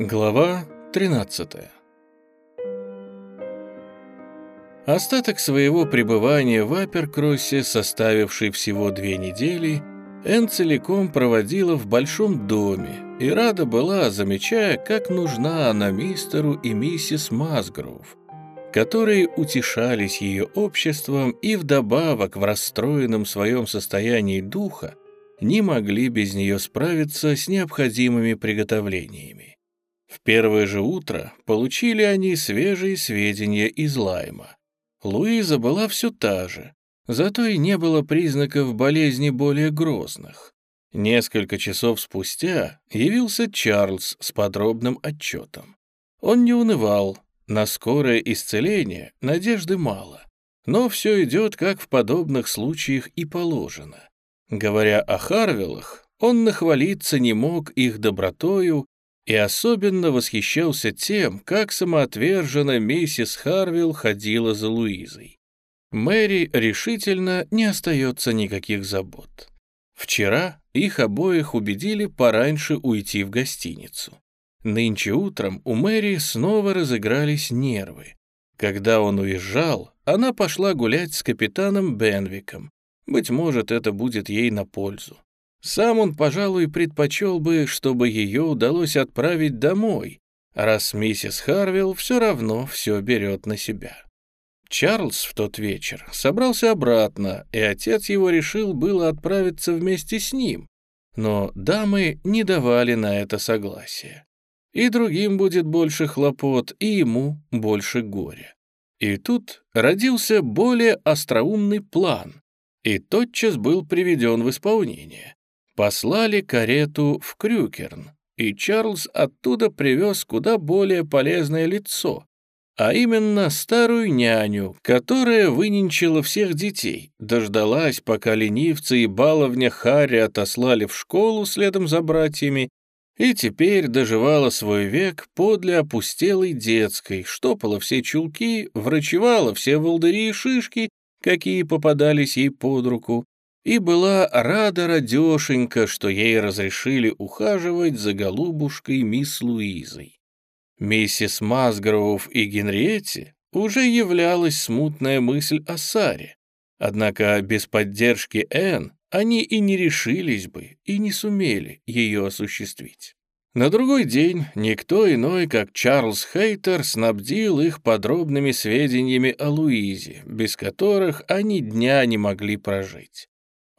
Глава 13 Остаток своего пребывания в Аперкроссе, составивший всего две недели, Энн целиком проводила в большом доме и рада была, замечая, как нужна она мистеру и миссис Масгроув, которые утешались ее обществом и вдобавок в расстроенном своем состоянии духа не могли без нее справиться с необходимыми приготовлениями. В первое же утро получили они свежие сведения из Лайма. Луиза была все та же, зато и не было признаков болезни более грозных. Несколько часов спустя явился Чарльз с подробным отчетом. Он не унывал, на скорое исцеление надежды мало, но все идет, как в подобных случаях и положено. Говоря о Харвиллах, он нахвалиться не мог их добротою и особенно восхищался тем, как самоотверженно миссис Харвилл ходила за Луизой. Мэри решительно не остается никаких забот. Вчера их обоих убедили пораньше уйти в гостиницу. Нынче утром у Мэри снова разыгрались нервы. Когда он уезжал, она пошла гулять с капитаном Бенвиком. Быть может, это будет ей на пользу. Сам он, пожалуй, предпочел бы, чтобы ее удалось отправить домой, раз миссис Харвилл все равно все берет на себя. Чарльз в тот вечер собрался обратно, и отец его решил было отправиться вместе с ним, но дамы не давали на это согласия. И другим будет больше хлопот, и ему больше горя. И тут родился более остроумный план, и тотчас был приведен в исполнение. Послали карету в Крюкерн, и Чарльз оттуда привез куда более полезное лицо, а именно старую няню, которая выненчила всех детей, дождалась, пока ленивцы и баловня Харри отослали в школу следом за братьями, и теперь доживала свой век подле опустелой детской, штопала все чулки, врачевала все волдыри и шишки, какие попадались ей под руку, и была рада радешенька, что ей разрешили ухаживать за голубушкой мисс Луизой. Миссис Масгроув и Генриетте уже являлась смутная мысль о Саре, однако без поддержки Энн они и не решились бы, и не сумели ее осуществить. На другой день никто иной, как Чарльз Хейтер, снабдил их подробными сведениями о Луизе, без которых они дня не могли прожить.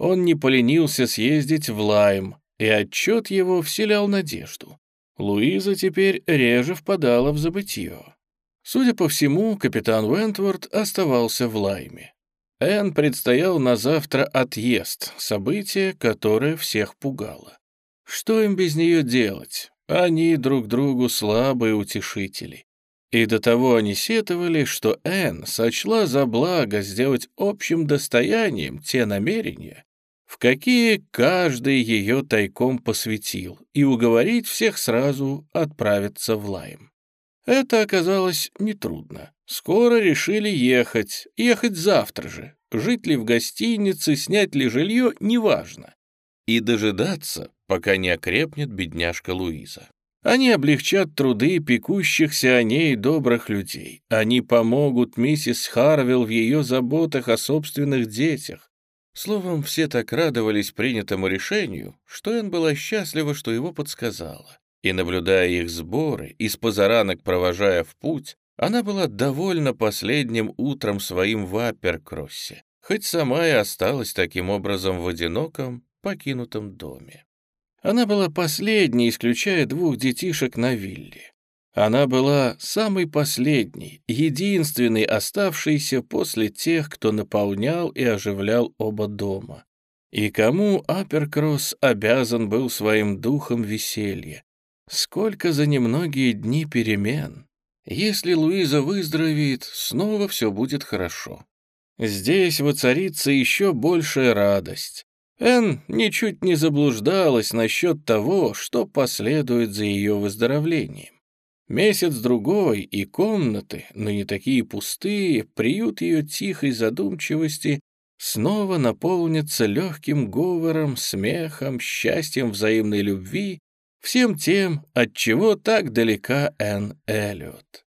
Он не поленился съездить в Лайм, и отчет его вселял надежду. Луиза теперь реже впадала в забытье. Судя по всему, капитан Уэнтворд оставался в Лайме. Энн предстоял на завтра отъезд, событие, которое всех пугало. Что им без нее делать? Они друг другу слабые утешители. И до того они сетовали, что Энн сочла за благо сделать общим достоянием те намерения, в какие каждый ее тайком посвятил, и уговорить всех сразу отправиться в Лайм. Это оказалось нетрудно. Скоро решили ехать, ехать завтра же. Жить ли в гостинице, снять ли жилье, неважно. И дожидаться, пока не окрепнет бедняжка Луиза. Они облегчат труды пекущихся о ней добрых людей. Они помогут миссис Харвилл в ее заботах о собственных детях. Словом, все так радовались принятому решению, что Энн была счастлива, что его подсказала. И, наблюдая их сборы и с позаранок провожая в путь, она была довольна последним утром своим в Апперкроссе, хоть сама и осталась таким образом в одиноком, покинутом доме. Она была последней, исключая двух детишек на вилле. Она была самой последней, единственной оставшейся после тех, кто наполнял и оживлял оба дома. И кому Апперкросс обязан был своим духом веселья. Сколько за немногие дни перемен. Если Луиза выздоровеет, снова все будет хорошо. Здесь воцарится еще большая радость. Энн ничуть не заблуждалась насчет того, что последует за ее выздоровлением. Месяц-другой и комнаты, но не такие пустые, приют ее тихой задумчивости снова наполнится легким говором, смехом, счастьем взаимной любви всем тем, от чего так далека Энн Эллиот.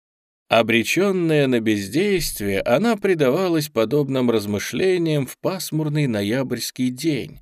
Обреченная на бездействие, она предавалась подобным размышлениям в пасмурный ноябрьский день,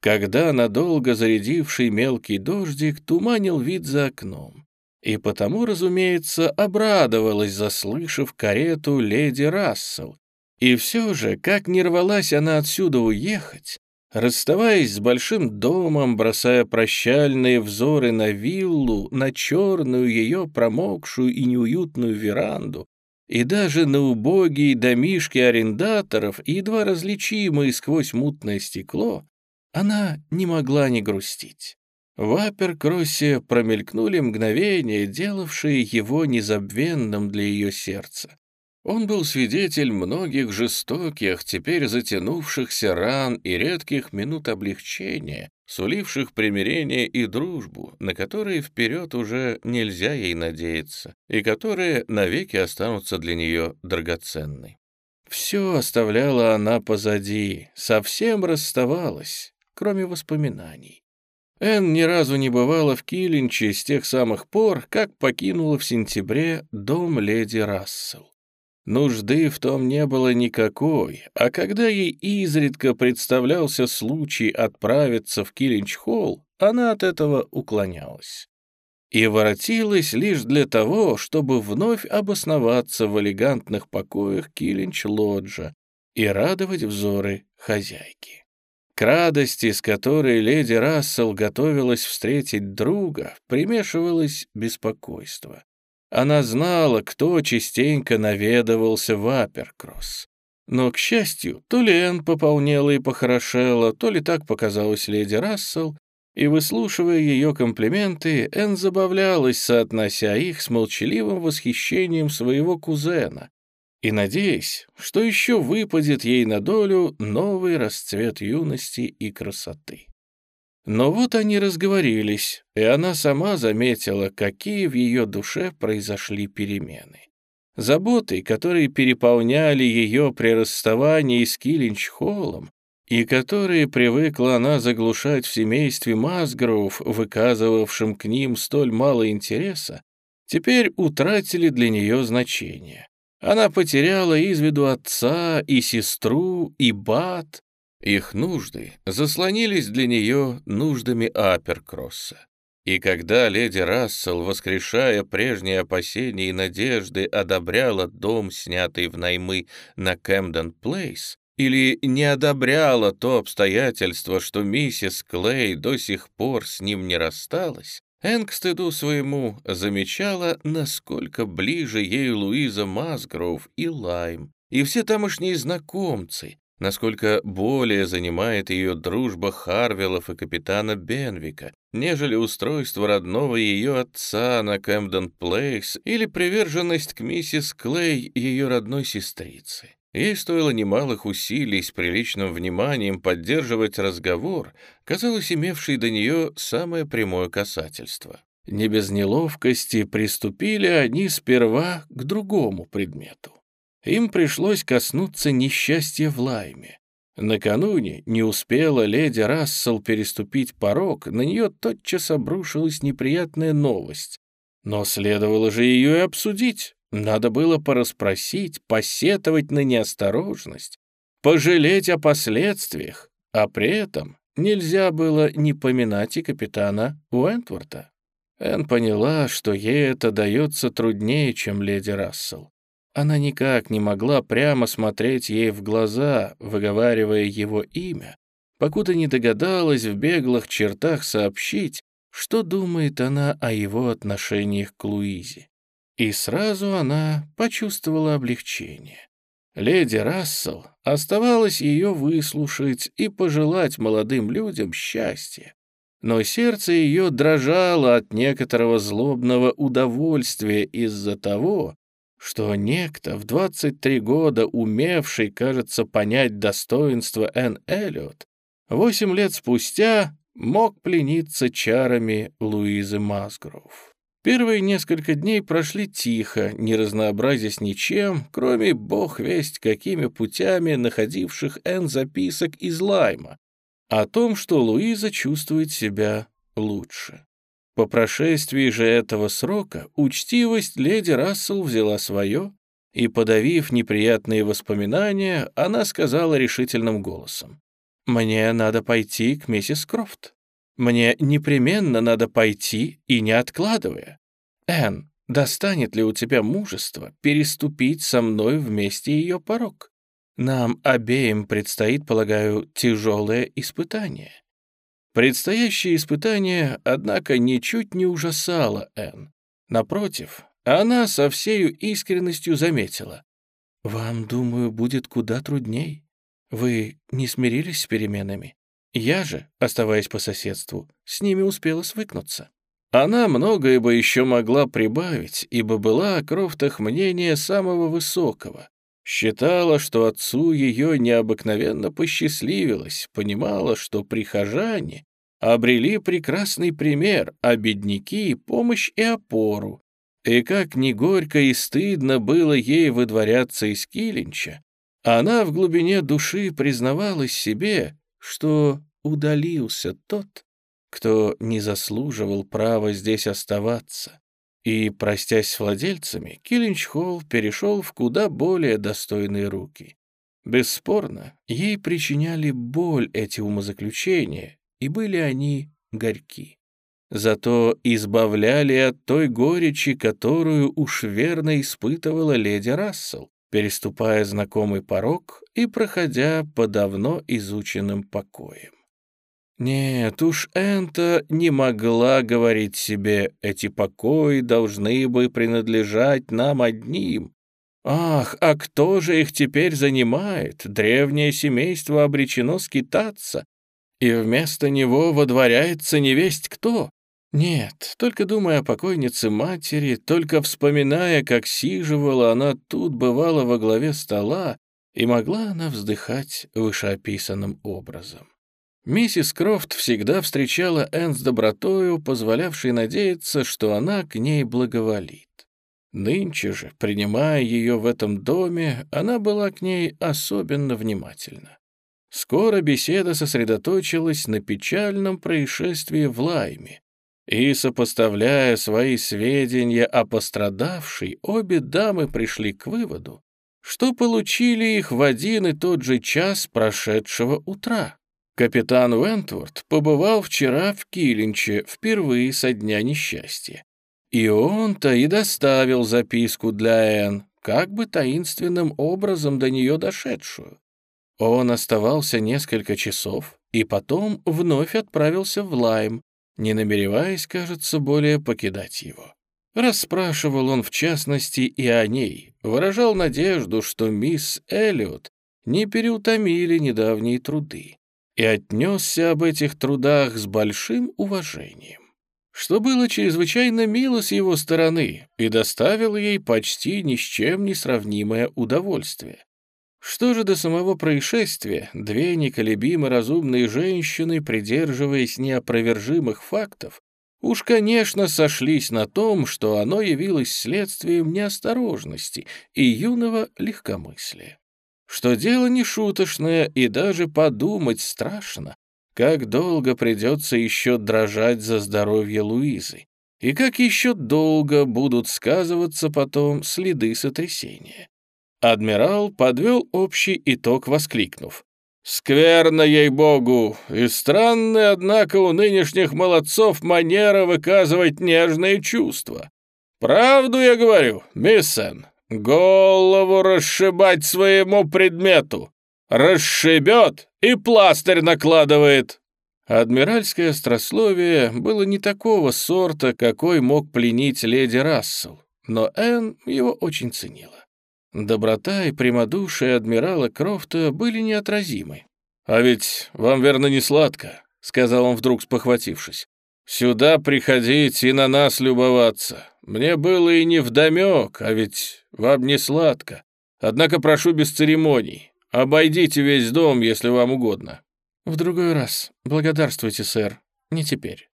когда надолго зарядивший мелкий дождик туманил вид за окном, и потому, разумеется, обрадовалась, заслышав карету леди Рассел. И все же, как не рвалась она отсюда уехать, Расставаясь с большим домом, бросая прощальные взоры на виллу, на черную ее промокшую и неуютную веранду, и даже на убогие домишки арендаторов, едва различимые сквозь мутное стекло, она не могла не грустить. В Аперкроссе промелькнули мгновения, делавшие его незабвенным для ее сердца. Он был свидетель многих жестоких, теперь затянувшихся ран и редких минут облегчения, суливших примирение и дружбу, на которые вперед уже нельзя ей надеяться, и которые навеки останутся для нее драгоценной. Все оставляла она позади, совсем расставалась, кроме воспоминаний. Энн ни разу не бывала в Киллинче с тех самых пор, как покинула в сентябре дом леди Рассел. Нужды в том не было никакой, а когда ей изредка представлялся случай отправиться в Киллинч-холл, она от этого уклонялась. И воротилась лишь для того, чтобы вновь обосноваться в элегантных покоях Киллинч-лоджа и радовать взоры хозяйки. К радости, с которой леди Рассел готовилась встретить друга, примешивалось беспокойство. Она знала, кто частенько наведывался в Аперкросс. Но, к счастью, то ли Энн пополнела и похорошела, то ли так показалось леди Рассел, и, выслушивая ее комплименты, Энн забавлялась, соотнося их с молчаливым восхищением своего кузена, и надеясь, что еще выпадет ей на долю новый расцвет юности и красоты. Но вот они разговорились, и она сама заметила, какие в ее душе произошли перемены. Заботы, которые переполняли ее при расставании с Киллинч-Холлом, и которые привыкла она заглушать в семействе Масгроув, выказывавшим к ним столь мало интереса, теперь утратили для нее значение. Она потеряла из виду отца и сестру, и бат, их нужды заслонились для нее нуждами Аперкросса. И когда леди Рассел, воскрешая прежние опасения и надежды, одобряла дом, снятый в наймы на Кэмден Плейс, или не одобряла то обстоятельство, что миссис Клей до сих пор с ним не рассталась, Энн к стыду своему замечала, насколько ближе ей Луиза Масгроув и Лайм, и все тамошние знакомцы, насколько более занимает ее дружба Харвелов и капитана Бенвика, нежели устройство родного ее отца на Кэмден Плейс или приверженность к миссис Клей, ее родной сестрицы. Ей стоило немалых усилий с приличным вниманием поддерживать разговор, казалось, имевший до нее самое прямое касательство. Не без неловкости приступили они сперва к другому предмету им пришлось коснуться несчастья в Лайме. Накануне не успела леди Рассел переступить порог, на нее тотчас обрушилась неприятная новость. Но следовало же ее и обсудить. Надо было порасспросить, посетовать на неосторожность, пожалеть о последствиях, а при этом нельзя было не поминать и капитана Уэнтворта. Энн поняла, что ей это дается труднее, чем леди Рассел. Она никак не могла прямо смотреть ей в глаза, выговаривая его имя, покуда не догадалась в беглых чертах сообщить, что думает она о его отношениях к Луизе. И сразу она почувствовала облегчение. Леди Рассел оставалось ее выслушать и пожелать молодым людям счастья. Но сердце ее дрожало от некоторого злобного удовольствия из-за того, что некто в 23 года, умевший, кажется, понять достоинство Энн Эллиот, восемь лет спустя мог плениться чарами Луизы Масгроув. Первые несколько дней прошли тихо, не разнообразясь ничем, кроме бог весть какими путями находивших Энн записок из Лайма, о том, что Луиза чувствует себя лучше. По прошествии же этого срока учтивость леди Рассел взяла свое, и, подавив неприятные воспоминания, она сказала решительным голосом. «Мне надо пойти к миссис Крофт. Мне непременно надо пойти и не откладывая. Энн, достанет ли у тебя мужество переступить со мной вместе ее порог? Нам обеим предстоит, полагаю, тяжелое испытание». Предстоящее испытание, однако, ничуть не ужасало Энн. Напротив, она со всею искренностью заметила. «Вам, думаю, будет куда трудней. Вы не смирились с переменами. Я же, оставаясь по соседству, с ними успела свыкнуться». Она многое бы еще могла прибавить, ибо была о Крофтах мнения самого высокого. Считала, что отцу ее необыкновенно посчастливилось, понимала, что прихожане обрели прекрасный пример, а бедняки — помощь и опору, и как ни горько и стыдно было ей выдворяться из Килинча, она в глубине души признавалась себе, что удалился тот, кто не заслуживал права здесь оставаться. И, простясь с владельцами, Киллинч-Холл перешел в куда более достойные руки. Бесспорно, ей причиняли боль эти умозаключения, и были они горьки зато избавляли от той горечи, которую уж верно испытывала леди Рассел, переступая знакомый порог и проходя по давно изученным покоям. Нет уж, Энта не могла говорить себе, эти покои должны бы принадлежать нам одним. Ах, а кто же их теперь занимает? Древнее семейство обречено скитаться, и вместо него водворяется невесть кто. Нет, только думая о покойнице матери, только вспоминая, как сиживала она тут, бывала во главе стола, и могла она вздыхать вышеописанным образом. Миссис Крофт всегда встречала Энн с добротою, позволявшей надеяться, что она к ней благоволит. Нынче же, принимая ее в этом доме, она была к ней особенно внимательна. Скоро беседа сосредоточилась на печальном происшествии в Лайме, и, сопоставляя свои сведения о пострадавшей, обе дамы пришли к выводу, что получили их в один и тот же час прошедшего утра. Капитан Уэнтворд побывал вчера в Килинче впервые со дня несчастья. И он-то и доставил записку для Энн, как бы таинственным образом до нее дошедшую. Он оставался несколько часов и потом вновь отправился в Лайм, не намереваясь, кажется, более покидать его. Расспрашивал он в частности и о ней, выражал надежду, что мисс Эллиот не переутомили недавние труды и отнесся об этих трудах с большим уважением, что было чрезвычайно мило с его стороны и доставило ей почти ни с чем не сравнимое удовольствие. Что же до самого происшествия, две неколебимо разумные женщины, придерживаясь неопровержимых фактов, уж, конечно, сошлись на том, что оно явилось следствием неосторожности и юного легкомыслия. Что дело не шуточное и даже подумать страшно, как долго придется еще дрожать за здоровье Луизы, и как еще долго будут сказываться потом следы сотрясения. Адмирал подвел общий итог, воскликнув. «Скверно, ей-богу, и странная, однако, у нынешних молодцов манера выказывать нежные чувства. Правду я говорю, мисс Энн, голову расшибать своему предмету. Расшибет и пластырь накладывает». Адмиральское острословие было не такого сорта, какой мог пленить леди Рассел, но Энн его очень ценила. Доброта и прямодушие адмирала Крофта были неотразимы. «А ведь вам, верно, не сладко», — сказал он вдруг спохватившись. «Сюда приходить и на нас любоваться. Мне было и не вдомек, а ведь вам не сладко. Однако прошу без церемоний. Обойдите весь дом, если вам угодно». «В другой раз. Благодарствуйте, сэр. Не теперь».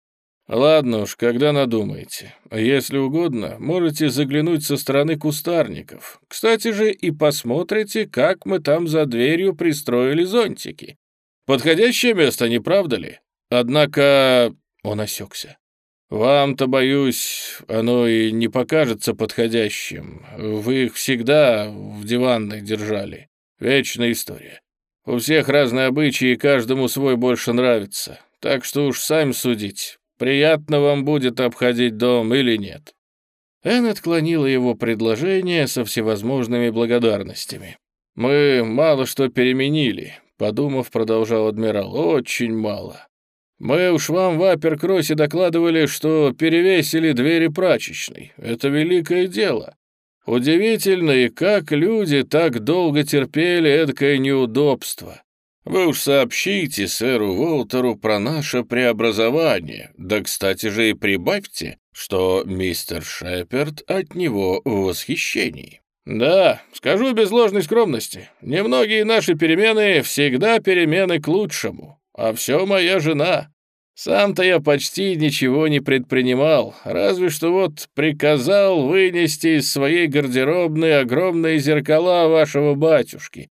«Ладно уж, когда надумаете. Если угодно, можете заглянуть со стороны кустарников. Кстати же, и посмотрите, как мы там за дверью пристроили зонтики. Подходящее место, не правда ли? Однако...» Он осекся. Вам-то, боюсь, оно и не покажется подходящим. Вы их всегда в диванной держали. Вечная история. У всех разные обычаи, и каждому свой больше нравится. Так что уж сами судить, приятно вам будет обходить дом или нет». Энн отклонила его предложение со всевозможными благодарностями. «Мы мало что переменили», — подумав, продолжал адмирал, — «очень мало. Мы уж вам в Аперкроссе докладывали, что перевесили двери прачечной. Это великое дело. Удивительно, и как люди так долго терпели эдакое неудобство. Вы уж сообщите сэру Уолтеру про наше преобразование, да, кстати же, и прибавьте, что мистер Шеперд от него в восхищении. Да, скажу без ложной скромности, немногие наши перемены всегда перемены к лучшему, а все моя жена. Сам-то я почти ничего не предпринимал, разве что вот приказал вынести из своей гардеробной огромные зеркала вашего батюшки.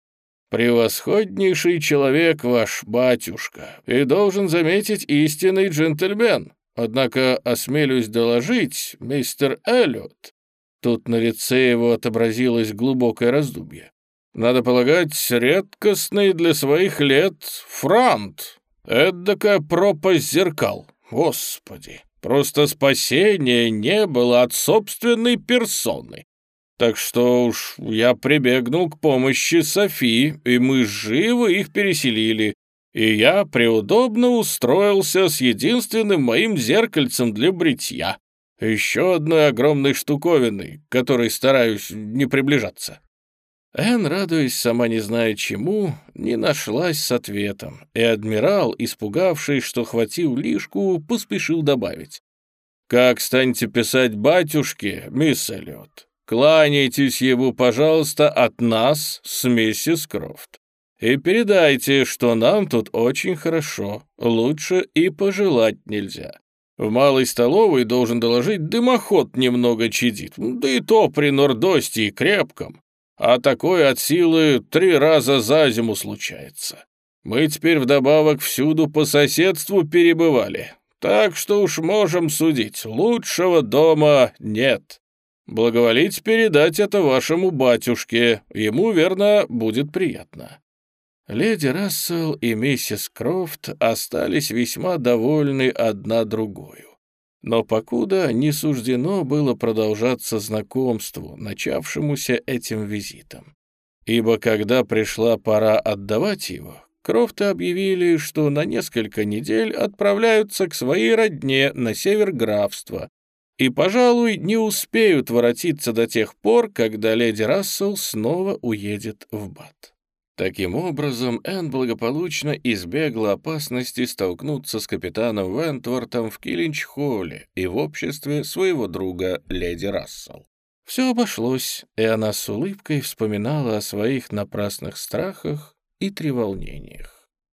Превосходнейший человек ваш батюшка, и должен заметить истинный джентльмен. Однако осмелюсь доложить, мистер Эллиот, тут на лице его отобразилось глубокое раздумье. Надо полагать, редкостный для своих лет франт, Эдакая пропасть зеркал. Господи, просто спасения не было от собственной персоны. Так что уж я прибегнул к помощи Софии, и мы живо их переселили. И я преудобно устроился с единственным моим зеркальцем для бритья. Еще одной огромной штуковиной, к которой стараюсь не приближаться. Эн, радуясь сама не зная чему, не нашлась с ответом, и адмирал, испугавшись, что хватил лишку, поспешил добавить. «Как станете писать батюшке, мисс Эллиот, кланяйтесь ему, пожалуйста, от нас с миссис Крофт. И передайте, что нам тут очень хорошо, лучше и пожелать нельзя. В малой столовой, должен доложить, дымоход немного чадит, да и то при нордосте и крепком а такое от силы три раза за зиму случается. Мы теперь вдобавок всюду по соседству перебывали, так что уж можем судить, лучшего дома нет. Благоволите передать это вашему батюшке, ему, верно, будет приятно». Леди Рассел и миссис Крофт остались весьма довольны одна другою. Но покуда не суждено было продолжаться знакомству, начавшемуся этим визитом. Ибо когда пришла пора отдавать его, Крофты объявили, что на несколько недель отправляются к своей родне на север графства и, пожалуй, не успеют воротиться до тех пор, когда леди Рассел снова уедет в Бат. Таким образом, Энн благополучно избегла опасности столкнуться с капитаном Вентвортом в Киллинч-холле и в обществе своего друга леди Рассел. Все обошлось, и она с улыбкой вспоминала о своих напрасных страхах и треволнениях.